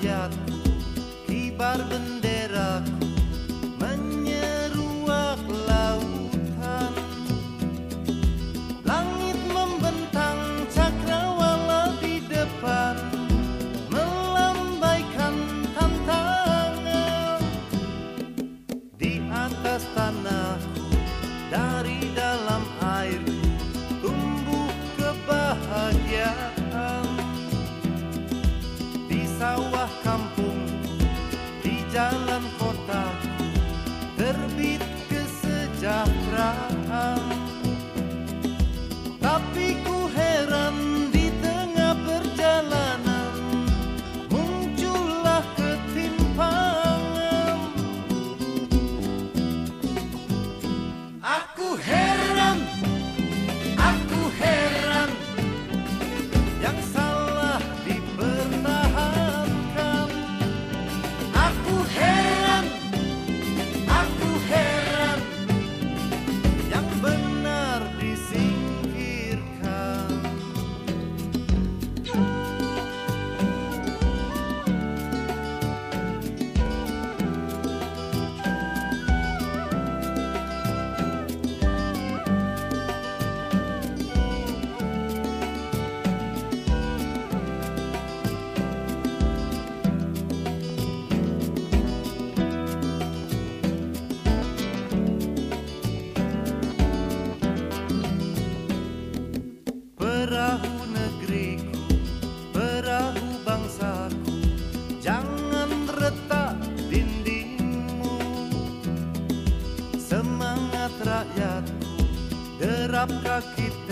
rakyat kibar bandera. Jalan tapka kitti.